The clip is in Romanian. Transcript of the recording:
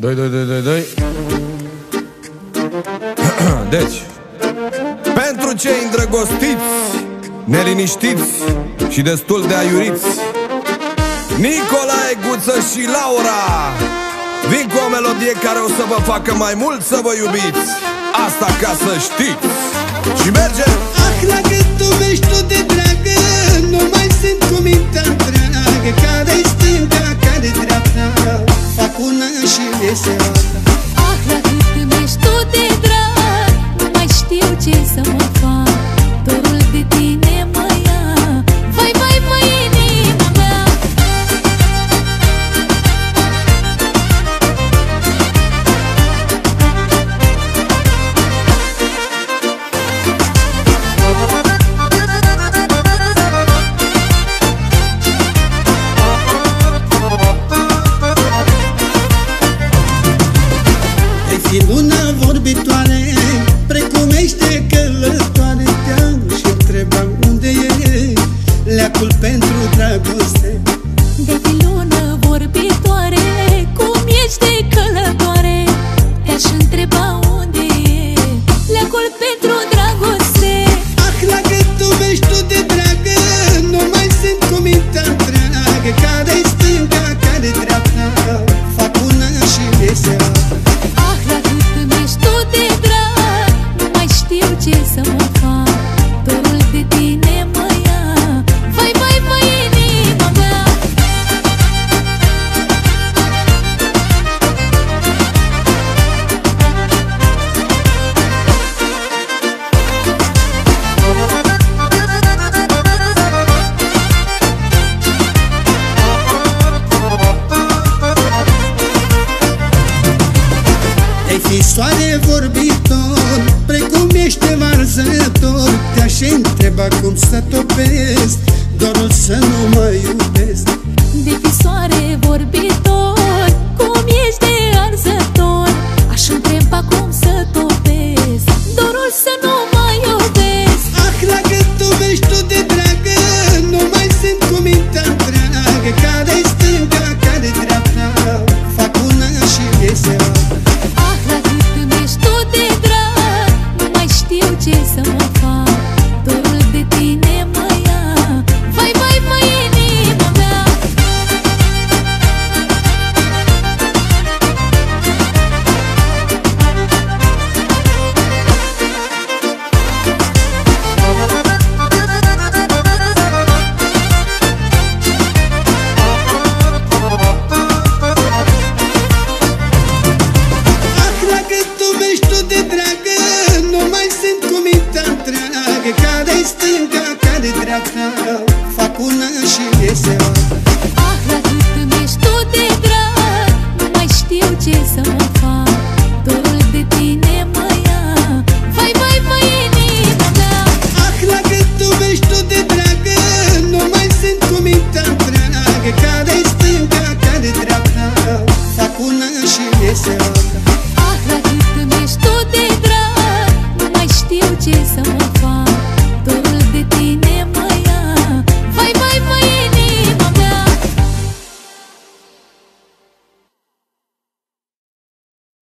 2, 2, 2, 2, 2 Deci Pentru cei îndrăgostiți Neliniștiți Și destul de aiuriți Nicolae Guță și Laura Vin cu o melodie care o să vă facă mai mult să vă iubiți. Asta ca să știți. Și merge ce să dragoste. De pilonă vorbitoare Cum ești de călătoare? Te-aș întreba soare vorbitor Precum ești varzător. Te-aș întreba cum să topesc Dorul să nu mă iubesc. De soare vorbitor